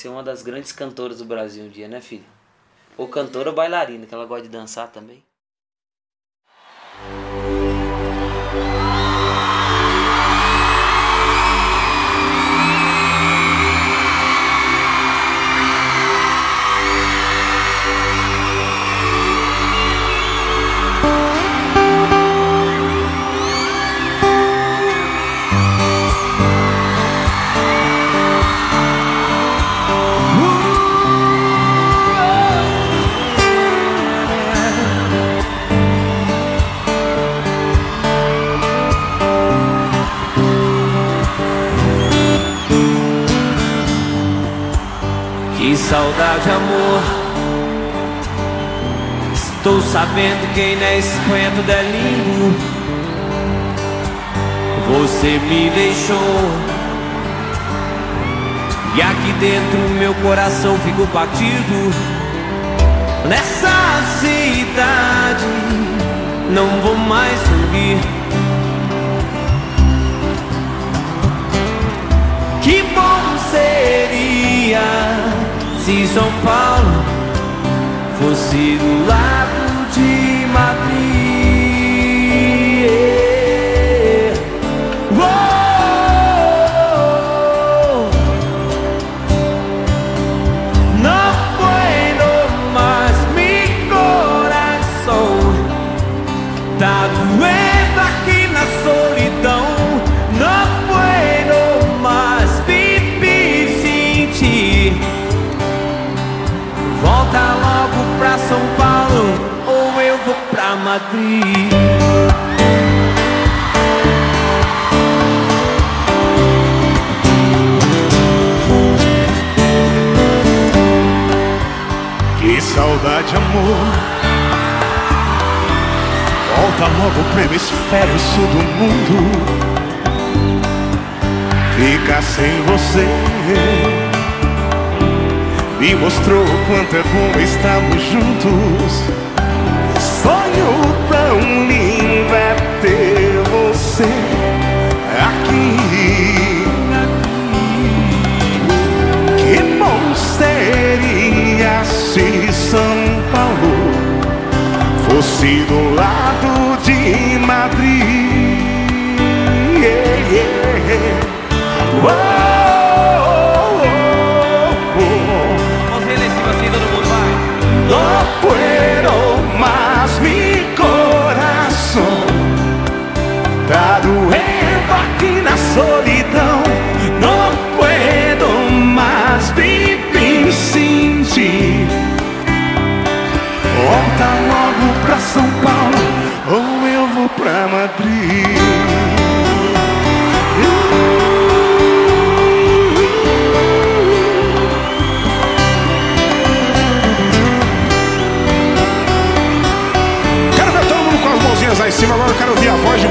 ser uma das grandes cantoras do Brasil um dia, né, filho? Ou cantora ou bailarina, que ela gosta de dançar também. Que saudade, amor. Estou sabendo que nesse quento é lindo. Você me deixou. E aqui dentro meu coração ficou batido. Nessa cidade não vou mais subir. São Paulo fosse do lado Madrid. Que saudade, amor. Volta logo pro hemisfério sul do mundo. Ficar sem você me mostrou o quanto é bom estarmos juntos. Tão lindo é ter você aqui. Que bom seria se São Paulo fosse do lado de Madrid. Yeah, yeah. Tá doendo aqui na solidão Não puedo mais viver sem ti Volta logo pra São Paulo Ou eu vou pra Madrid em cima. Agora eu quero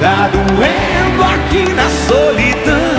Tá doendo aqui na solidão.